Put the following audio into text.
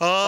Oh,